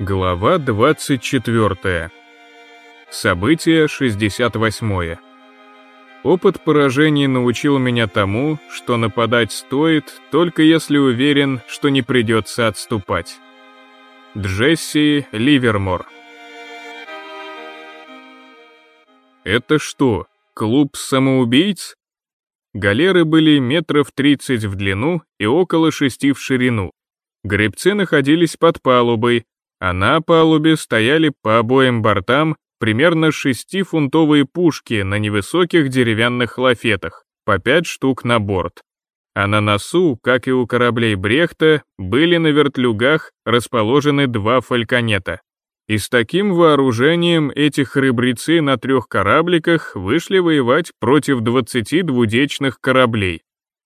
Глава 24. Событие 68. Опыт поражений научил меня тому, что нападать стоит, только если уверен, что не придется отступать. Джесси Ливермор. Это что, клуб самоубийц? Галеры были метров 30 в длину и около 6 в ширину. Гребцы находились под палубой, а на палубе стояли по обоим бортам примерно шестифунтовые пушки на невысоких деревянных лафетах, по пять штук на борт. А на носу, как и у кораблей Брехта, были на вертлюгах расположены два фальконета. И с таким вооружением эти храбрецы на трех корабликах вышли воевать против двадцати двудечных кораблей.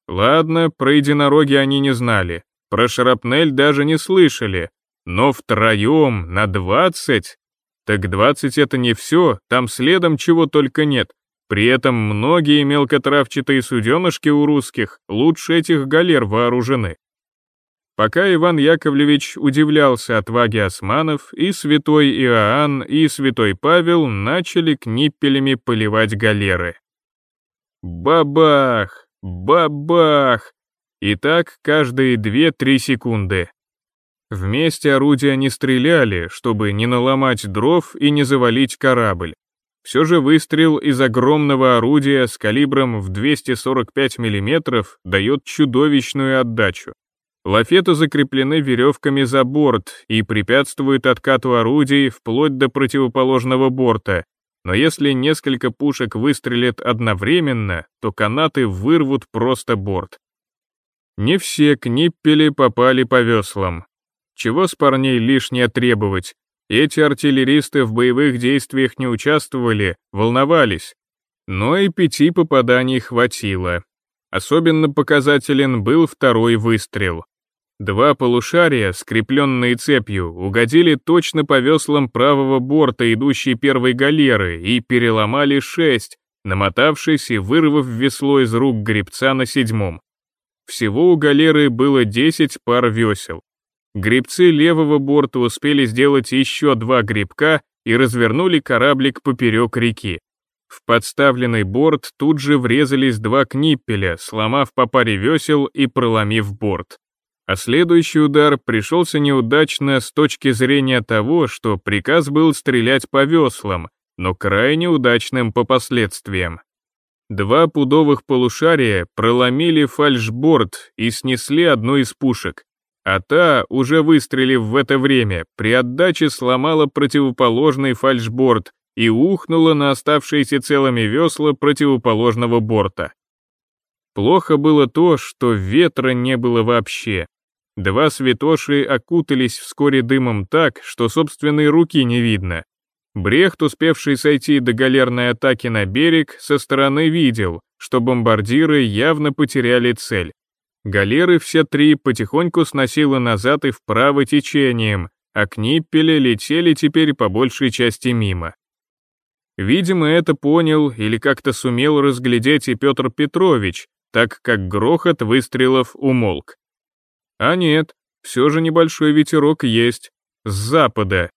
Ладно, про единороги они не знали, про шрапнель даже не слышали, но втроем на двадцать? Так двадцать это не все, там следом чего только нет. При этом многие мелкотравчатые суденышки у русских лучше этих галер вооружены. Пока Иван Яковлевич удивлялся отваге османов, и святой Иоанн, и святой Павел начали книппелями поливать галеры. Бабах! Бабах! И так каждые две-три секунды. Вместе орудия не стреляли, чтобы не наломать дров и не завалить корабль. Все же выстрел из огромного орудия с калибром в 245 мм дает чудовищную отдачу. Лафеты закреплены веревками за борт и препятствуют откату орудий вплоть до противоположного борта, но если несколько пушек выстрелят одновременно, то канаты вырвут просто борт. Не все книппели попали по веслам, чего с парней лишнее требовать? Эти артиллеристы в боевых действиях не участвовали, волновались. Но и пяти попаданий хватило. Особенно показателен был второй выстрел. Два полушария, скрепленные цепью, угодили точно по веслам правого борта идущей первой галеры и переломали шесть, намотавшись и вырвав весло из рук гребца на седьмом. Всего у галеры было десять пар весел. Гребцы левого борта успели сделать еще два гребка и развернули кораблик поперек реки. В подставленный борт тут же врезались два книппеля, сломав по паре весел и проломив борт. А следующий удар пришелся неудачно с точки зрения того, что приказ был стрелять по веслам, но крайне удачным по последствиям. Два пудовых полушария проломили фальшборд и снесли одну из пушек а та, уже выстрелив в это время, при отдаче сломала противоположный фальшборд и ухнула на оставшиеся целыми весла противоположного борта. Плохо было то, что ветра не было вообще. Два святоши окутались вскоре дымом так, что собственной руки не видно. Брехт, успевший сойти до галерной атаки на берег, со стороны видел, что бомбардиры явно потеряли цель. Галеры все три потихоньку сносило назад и вправо течением, а книппели летели теперь по большей части мимо. Видимо, это понял или как-то сумел разглядеть и Петр Петрович, так как грохот выстрелов умолк. А нет, все же небольшой ветерок есть, с запада.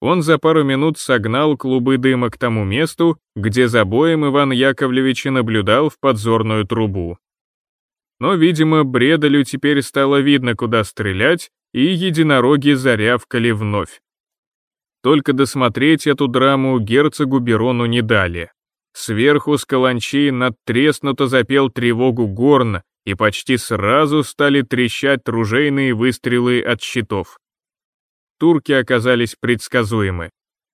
Он за пару минут согнал клубы дыма к тому месту, где за боем Иван Яковлевич наблюдал в подзорную трубу. Но, видимо, Бредолю теперь стало видно, куда стрелять, и единороги зарявкали вновь. Только досмотреть эту драму герцогу Берону не дали. Сверху с каланчи надтреснуто запел тревогу горн, и почти сразу стали трещать ружейные выстрелы от щитов. Турки оказались предсказуемы.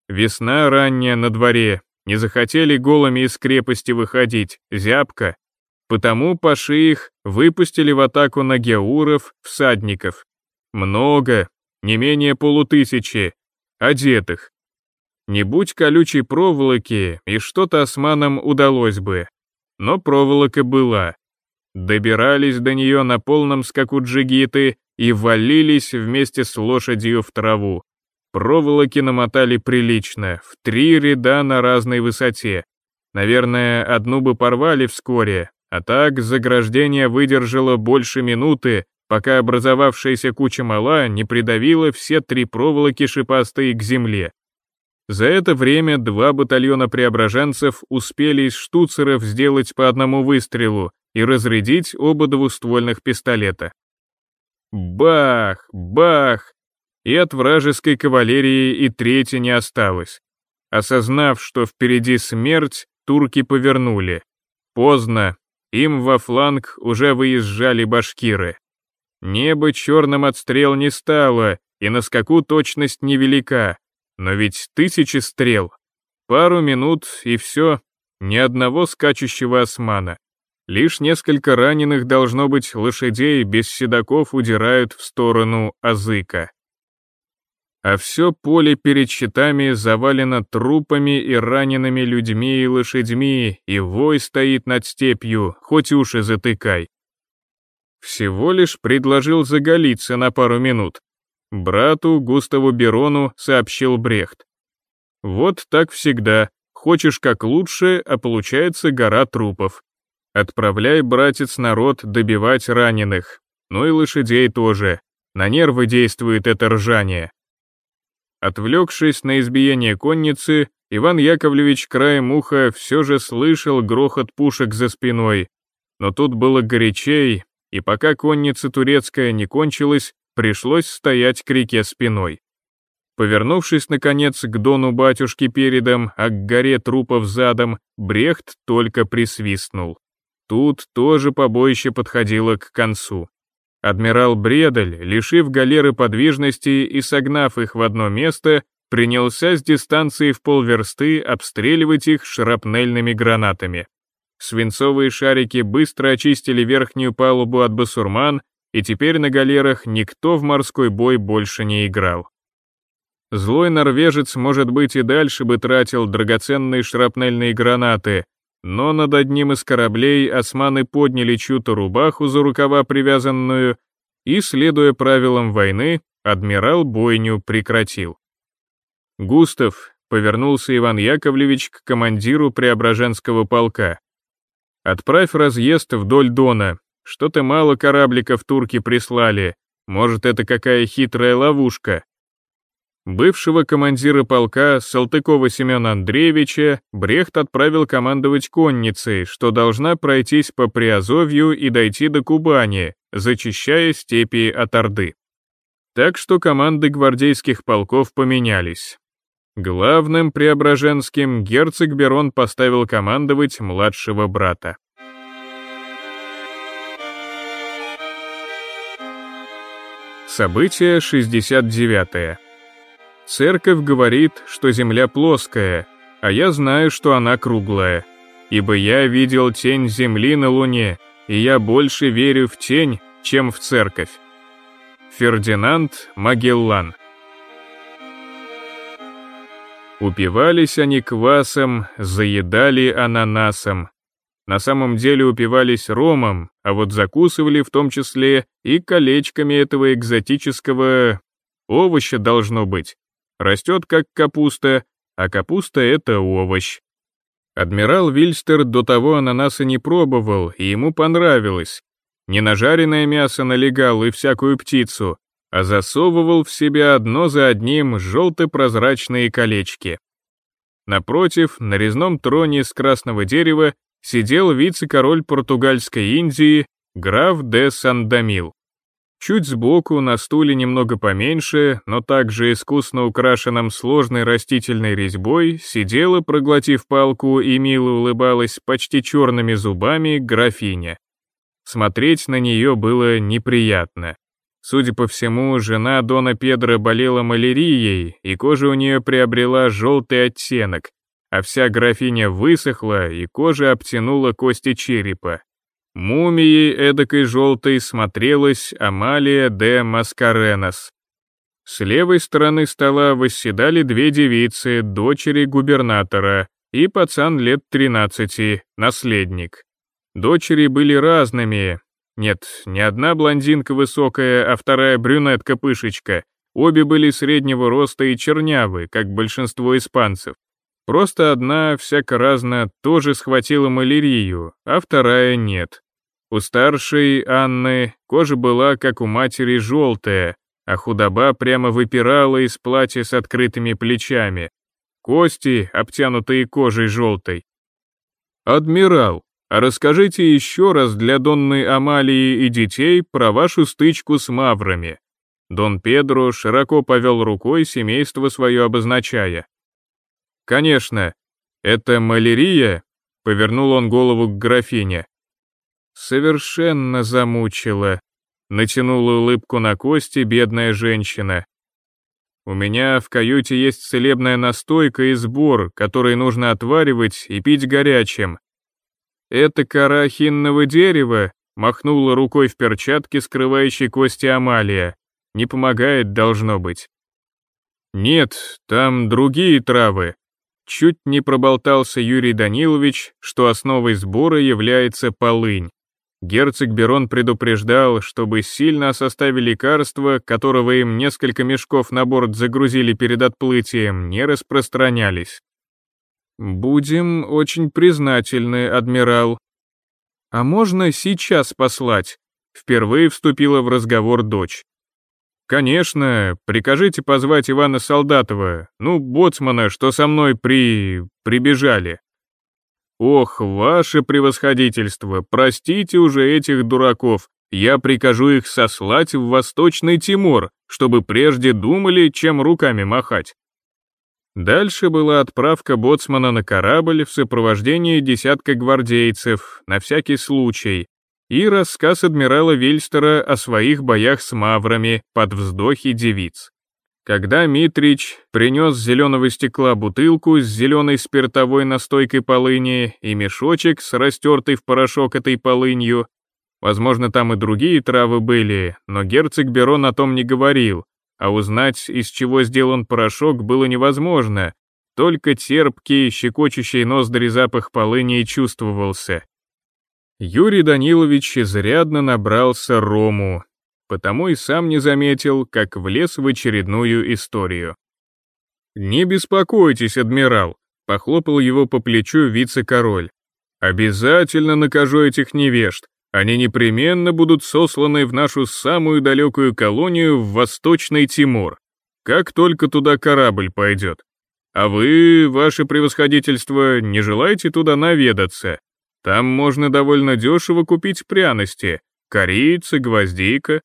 Весна ранняя на дворе, не захотели голыми из крепости выходить, зябко, Потому паши их выпустили в атаку на геуров, всадников. Много, не менее полутысячи, одетых. Не будь колючей проволоки, и что-то османам удалось бы. Но проволока была. Добирались до нее на полном скаку джигиты и валились вместе с лошадью в траву. Проволоки намотали прилично, в три ряда на разной высоте. Наверное, одну бы порвали вскоре, а так заграждение выдержало больше минуты, пока образовавшаяся куча мала не придавила все три проволоки шипастые к земле. За это время два батальона преображенцев успели из штуцеров сделать по одному выстрелу и разрядить оба двуствольных пистолета. Бах, бах! И от вражеской кавалерии и трети не осталось. Осознав, что впереди смерть, турки повернули. Поздно, им во фланг уже выезжали башкиры. Небо черным от стрел не стало, и на скаку точность невелика, но ведь тысячи стрел. Пару минут и все, ни одного скачущего османа. Лишь несколько раненых, должно быть, лошадей без седаков удирают в сторону Азыка а все поле перед щитами завалено трупами и ранеными людьми и лошадьми, и вой стоит над степью, хоть уши затыкай. Всего лишь предложил заголиться на пару минут. Брату Густаву Берону сообщил Брехт. Вот так всегда, хочешь как лучше, а получается гора трупов. Отправляй, братец, народ добивать раненых, ну и лошадей тоже. На нервы действует это ржание. Отвлекшись на избиение конницы, Иван Яковлевич краем уха все же слышал грохот пушек за спиной. Но тут было горячей, и пока конница турецкая не кончилась, пришлось стоять к реке спиной. Повернувшись, наконец, к дону батюшки передом, а к горе трупов задом, Брехт только присвистнул. Тут тоже побоище подходило к концу. Адмирал Бредаль, лишив галеры подвижности и согнав их в одно место, принялся с дистанции в полверсты обстреливать их шрапнельными гранатами. Свинцовые шарики быстро очистили верхнюю палубу от басурман, и теперь на галерах никто в морской бой больше не играл. Злой норвежец, может быть, и дальше бы тратил драгоценные шрапнельные гранаты, но над одним из кораблей османы подняли чью-то рубаху за рукава привязанную, и, следуя правилам войны, адмирал бойню прекратил. Густав, повернулся Иван Яковлевич к командиру Преображенского полка. «Отправь разъезд вдоль Дона, что-то мало корабликов турки прислали, может, это какая хитрая ловушка. Бывшего командира полка Салтыкова Семена Андреевича Брехт отправил командовать конницей, что должна пройтись по Приазовью и дойти до Кубани, зачищая степи от Орды. Так что команды гвардейских полков поменялись. Главным Преображенским герцог Берон поставил командовать младшего брата. Событие 69. -е. Церковь говорит, что земля плоская, а я знаю, что она круглая. Ибо я видел тень земли на луне, и я больше верю в тень, чем в церковь. Фердинанд Магеллан Упивались они квасом, заедали ананасом. На самом деле упивались ромом, а вот закусывали в том числе и колечками этого экзотического овоща должно быть растет как капуста, а капуста — это овощ. Адмирал Вильстер до того ананаса не пробовал, и ему понравилось. Не на жареное мясо налегал и всякую птицу, а засовывал в себя одно за одним желто-прозрачные колечки. Напротив, на резном троне из красного дерева сидел вице-король португальской Индии, граф де Сандамил. Чуть сбоку, на стуле немного поменьше, но также искусно украшенном сложной растительной резьбой, сидела, проглотив палку и мило улыбалась почти черными зубами, графиня. Смотреть на нее было неприятно. Судя по всему, жена Дона Педро болела малярией, и кожа у нее приобрела желтый оттенок, а вся графиня высохла, и кожа обтянула кости черепа. Мумией эдакой желтой смотрелась Амалия де Маскаренос. С левой стороны стола восседали две девицы, дочери губернатора, и пацан лет 13, наследник. Дочери были разными. Нет, не одна блондинка высокая, а вторая брюнетка-пышечка. Обе были среднего роста и чернявы, как большинство испанцев. Просто одна, всяко разно, тоже схватила малярию, а вторая нет. У старшей Анны кожа была, как у матери, желтая, а худоба прямо выпирала из платья с открытыми плечами. Кости, обтянутые кожей желтой. «Адмирал, а расскажите еще раз для Донны Амалии и детей про вашу стычку с маврами». Дон Педро широко повел рукой семейство свое обозначая. «Конечно, это малярия?» — повернул он голову к графине. «Совершенно замучила», — натянула улыбку на кости бедная женщина. «У меня в каюте есть целебная настойка и сбор, который нужно отваривать и пить горячим. Это кора хинного дерева», — махнула рукой в перчатке, скрывающей кости Амалия. «Не помогает, должно быть». «Нет, там другие травы», Чуть не проболтался Юрий Данилович, что основой сбора является полынь. Герцог Берон предупреждал, чтобы сильно о составе лекарства, которого им несколько мешков на борт загрузили перед отплытием, не распространялись. «Будем очень признательны, адмирал». «А можно сейчас послать?» Впервые вступила в разговор дочь. «Конечно, прикажите позвать Ивана Солдатова, ну, боцмана, что со мной при... прибежали». «Ох, ваше превосходительство, простите уже этих дураков, я прикажу их сослать в Восточный Тимор, чтобы прежде думали, чем руками махать». Дальше была отправка боцмана на корабль в сопровождении десятка гвардейцев, на всякий случай, и рассказ адмирала Вильстера о своих боях с маврами под вздохи девиц. Когда Митрич принес зеленого стекла бутылку с зеленой спиртовой настойкой полыни и мешочек с растертой в порошок этой полынью, возможно, там и другие травы были, но герцог Берон о том не говорил, а узнать, из чего сделан порошок, было невозможно, только терпкий, щекочущий ноздри запах полыни чувствовался. Юрий Данилович изрядно набрался рому, потому и сам не заметил, как влез в очередную историю. «Не беспокойтесь, адмирал», — похлопал его по плечу вице-король. «Обязательно накажу этих невежд. Они непременно будут сосланы в нашу самую далекую колонию в Восточный Тимур, как только туда корабль пойдет. А вы, ваше превосходительство, не желаете туда наведаться? Там можно довольно дешево купить пряности, корица, гвоздика.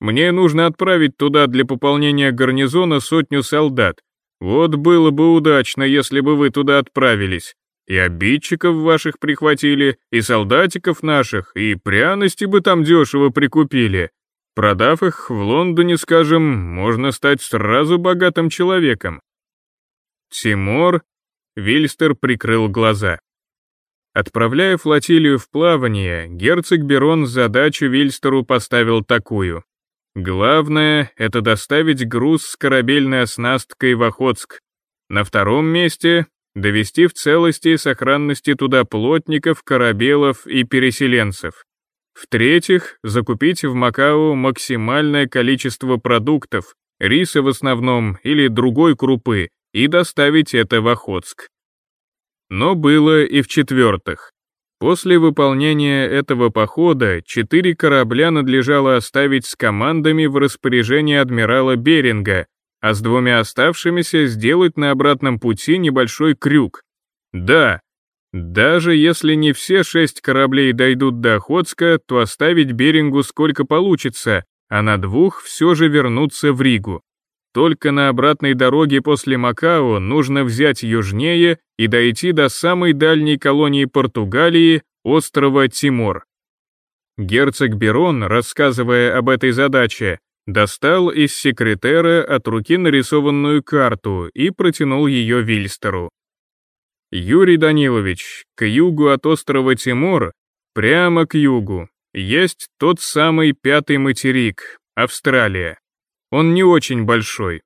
Мне нужно отправить туда для пополнения гарнизона сотню солдат. Вот было бы удачно, если бы вы туда отправились. И обидчиков ваших прихватили, и солдатиков наших, и пряности бы там дешево прикупили. Продав их в Лондоне, скажем, можно стать сразу богатым человеком. Тимур, Вильстер прикрыл глаза. Отправляя флотилию в плавание, герцог Берон задачу Вильстеру поставил такую. Главное — это доставить груз с корабельной оснасткой в Охотск. На втором месте — довести в целости и сохранности туда плотников, корабелов и переселенцев. В-третьих, закупить в Макао максимальное количество продуктов, риса в основном или другой крупы, и доставить это в Охотск. Но было и в-четвертых. После выполнения этого похода четыре корабля надлежало оставить с командами в распоряжении адмирала Беринга, а с двумя оставшимися сделать на обратном пути небольшой крюк. Да, даже если не все шесть кораблей дойдут до Охотска, то оставить Берингу сколько получится, а на двух все же вернуться в Ригу. Только на обратной дороге после Макао нужно взять южнее и дойти до самой дальней колонии Португалии, острова Тимор. Герцог Берон, рассказывая об этой задаче, достал из секретера от руки нарисованную карту и протянул ее Вильстеру. Юрий Данилович, к югу от острова Тимор, прямо к югу, есть тот самый пятый материк, Австралия. Он не очень большой.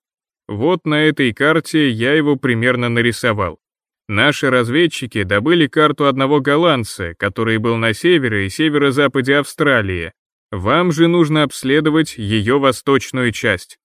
Вот на этой карте я его примерно нарисовал. Наши разведчики добыли карту одного голландца, который был на севере и северо-западе Австралии. Вам же нужно обследовать ее восточную часть.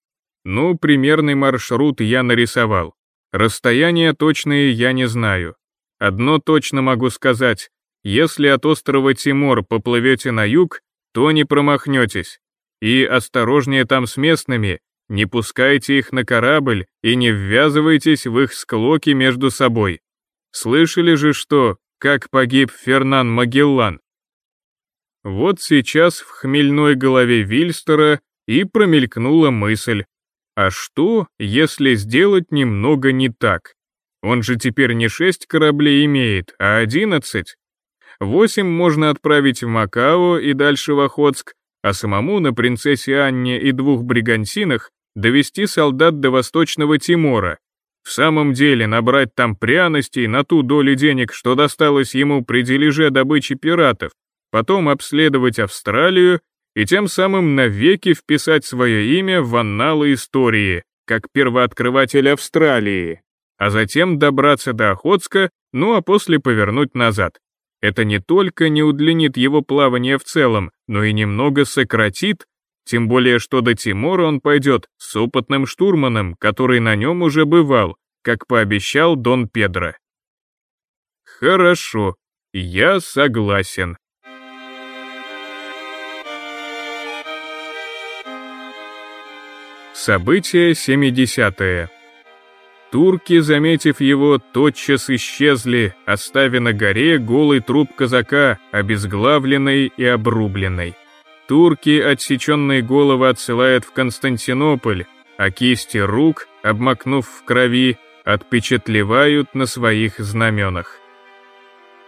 Ну, примерный маршрут я нарисовал. Расстояния точные я не знаю. Одно точно могу сказать. если от острова Тимор поплывете на юг, то не промахнетесь. И осторожнее там с местными, не пускайте их на корабль и не ввязывайтесь в их склоки между собой. Слышали же, что, как погиб Фернан Магеллан? Вот сейчас в хмельной голове Вильстера и промелькнула мысль. А что, если сделать немного не так? Он же теперь не шесть кораблей имеет, а одиннадцать. Восемь можно отправить в Макао и дальше в Охотск, а самому на принцессе Анне и двух бригантинах довести солдат до Восточного Тимора. В самом деле набрать там пряностей на ту долю денег, что досталось ему при дележе добычи пиратов, потом обследовать Австралию и тем самым навеки вписать свое имя в анналы истории, как первооткрыватель Австралии, а затем добраться до Охотска, ну а после повернуть назад. Это не только не удлинит его плавание в целом, но и немного сократит, тем более что до Тимора он пойдет с опытным штурманом, который на нем уже бывал, как пообещал Дон Педро. Хорошо, я согласен. Событие 70-е. Турки, заметив его, тотчас исчезли, оставив на горе голый труп казака, обезглавленный и обрубленный. Турки отсеченные головы отсылают в Константинополь, а кисти рук, обмакнув в крови, отпечатлевают на своих знаменах.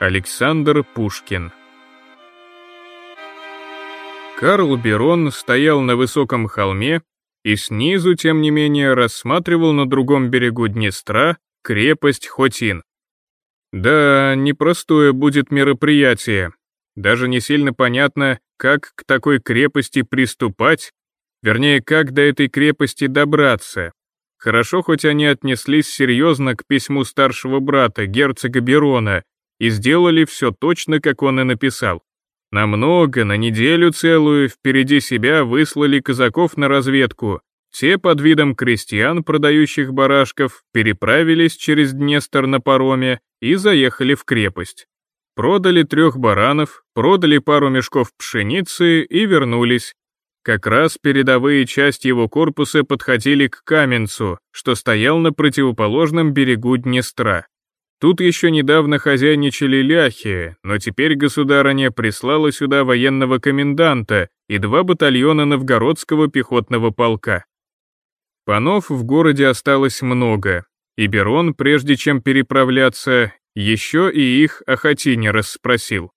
Александр Пушкин Карл Берон стоял на высоком холме, и снизу, тем не менее, рассматривал на другом берегу Днестра крепость Хотин. Да, непростое будет мероприятие. Даже не сильно понятно, как к такой крепости приступать, вернее, как до этой крепости добраться. Хорошо, хоть они отнеслись серьезно к письму старшего брата, герцога Берона, и сделали все точно, как он и написал. Намного, на неделю целую, впереди себя выслали казаков на разведку. Те под видом крестьян, продающих барашков, переправились через Днестр на пароме и заехали в крепость. Продали трех баранов, продали пару мешков пшеницы и вернулись. Как раз передовые части его корпуса подходили к Каменцу, что стоял на противоположном берегу Днестра. Тут еще недавно хозяйничали ляхи, но теперь государыня прислала сюда военного коменданта и два батальона новгородского пехотного полка. Панов в городе осталось много, и Берон, прежде чем переправляться, еще и их о Хатине расспросил.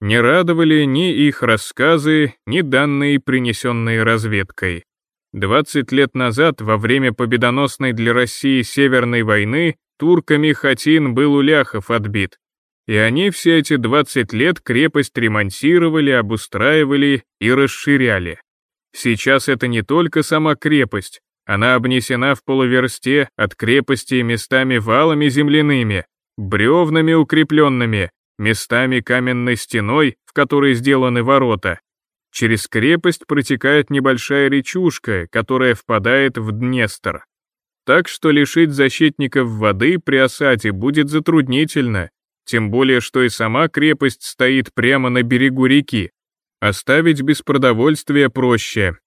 Не радовали ни их рассказы, ни данные, принесенные разведкой. 20 лет назад, во время победоносной для России Северной войны, турками Хатин был у ляхов отбит. И они все эти 20 лет крепость ремонтировали, обустраивали и расширяли. Сейчас это не только сама крепость, она обнесена в полуверсте от крепости местами валами земляными, бревнами укрепленными, местами каменной стеной, в которой сделаны ворота. Через крепость протекает небольшая речушка, которая впадает в Днестр. Так что лишить защитников воды при осаде будет затруднительно, тем более что и сама крепость стоит прямо на берегу реки. Оставить без продовольствия проще.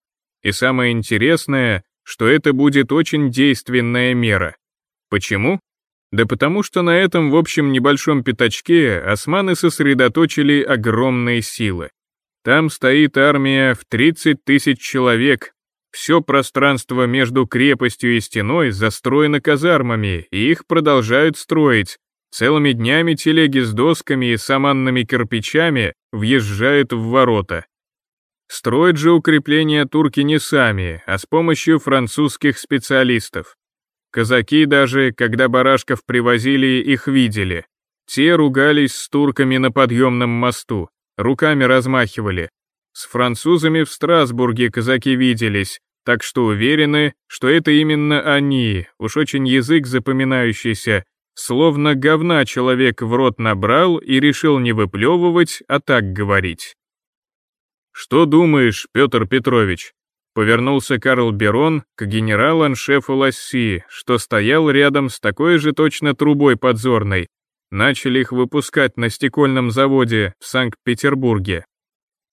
И самое интересное, что это будет очень действенная мера. Почему? Да потому что на этом, в общем, небольшом пятачке османы сосредоточили огромные силы. Там стоит армия в 30 тысяч человек, все пространство между крепостью и стеной застроено казармами, и их продолжают строить. Целыми днями телеги с досками и саманными кирпичами въезжают в ворота. Строят же укрепления турки не сами, а с помощью французских специалистов. Казаки даже, когда барашков привозили, их видели. Те ругались с турками на подъемном мосту, руками размахивали, с французами в Страсбурге казаки виделись, так что уверены, что это именно они, уж очень язык запоминающийся, словно говна человек в рот набрал и решил не выплевывать, а так говорить. «Что думаешь, Петр Петрович?» Повернулся Карл Берон к генерал-аншефу Ласси, что стоял рядом с такой же точно трубой подзорной. начали их выпускать на стекольном заводе в Санкт-Петербурге.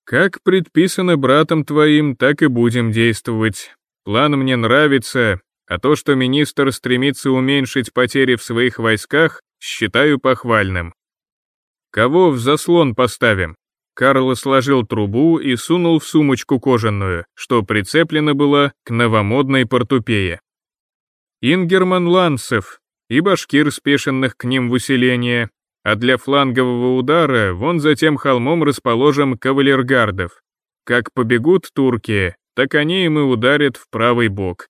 Как предписано братом твоим, так и будем действовать. План мне нравится, а то, что министр стремится уменьшить потери в своих войсках, считаю похвальным. Кого в заслон поставим? Карл сложил трубу и сунул в сумочку кожаную, что прицеплено было к новомодной портупее. Ингерман Ланцев и башкир, спешенных к ним в усиление, а для флангового удара вон за тем холмом расположим кавалергардов. Как побегут турки, так они им и ударят в правый бок.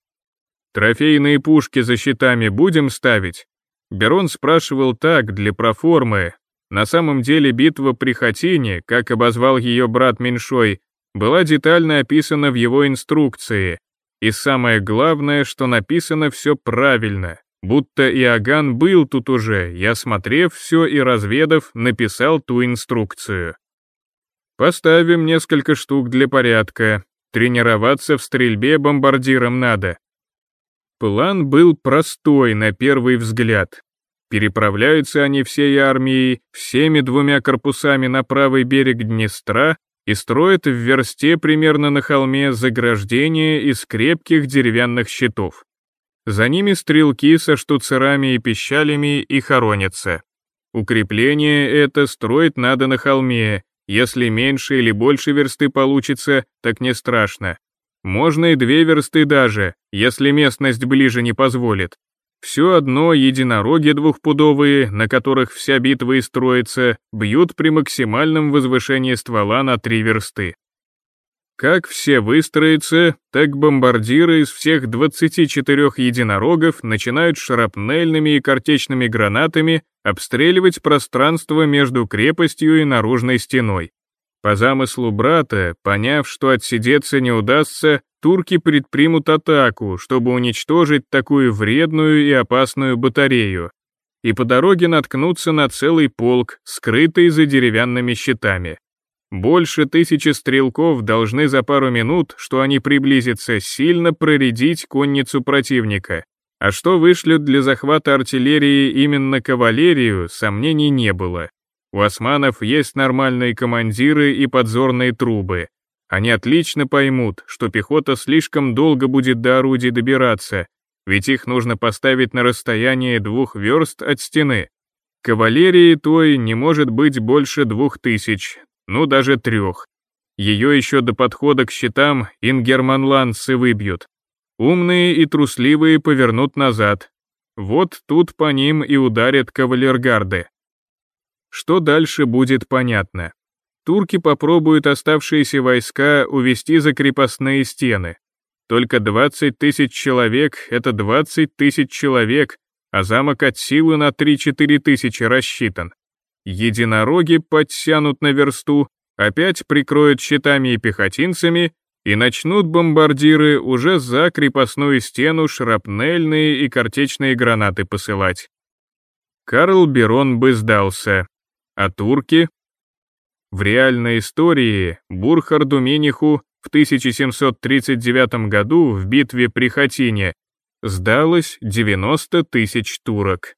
Трофейные пушки за щитами будем ставить? Берон спрашивал так, для проформы, на самом деле битва при Хатине, как обозвал ее брат Меньшой, была детально описана в его инструкции. И самое главное, что написано все правильно, будто Иоганн был тут уже, я, смотрев все и разведав, написал ту инструкцию. Поставим несколько штук для порядка, тренироваться в стрельбе бомбардиром надо. План был простой на первый взгляд, Переправляются они всей армией, всеми двумя корпусами на правый берег Днестра и строят в версте примерно на холме заграждение из крепких деревянных щитов. За ними стрелки со штуцерами и пищалями и хоронятся. Укрепление это строить надо на холме, если меньше или больше версты получится, так не страшно. Можно и две версты даже, если местность ближе не позволит. Все одно единороги двухпудовые, на которых вся битва и строится, бьют при максимальном возвышении ствола на три версты. Как все выстроятся, так бомбардиры из всех 24 единорогов начинают шрапнельными и картечными гранатами обстреливать пространство между крепостью и наружной стеной. По замыслу брата, поняв, что отсидеться не удастся, турки предпримут атаку, чтобы уничтожить такую вредную и опасную батарею, и по дороге наткнутся на целый полк, скрытый за деревянными щитами. Больше тысячи стрелков должны за пару минут, что они приблизятся, сильно проредить конницу противника. А что вышлют для захвата артиллерии именно кавалерию, сомнений не было. У османов есть нормальные командиры и подзорные трубы. Они отлично поймут, что пехота слишком долго будет до орудий добираться, ведь их нужно поставить на расстояние двух верст от стены. Кавалерии той не может быть больше двух тысяч, ну даже трех. Ее еще до подхода к щитам ингерманландцы выбьют. Умные и трусливые повернут назад. Вот тут по ним и ударят кавалергарды. Что дальше будет понятно. Турки попробуют оставшиеся войска увести за крепостные стены. Только 20 тысяч человек — это 20 тысяч человек, а замок от силы на 3-4 тысячи рассчитан. Единороги подтянут на версту, опять прикроют щитами и пехотинцами, и начнут бомбардиры уже за крепостную стену шрапнельные и картечные гранаты посылать. Карл Берон бы сдался, а турки? В реальной истории Бурхарду Миниху в 1739 году в битве при Хатине сдалось 90 тысяч турок.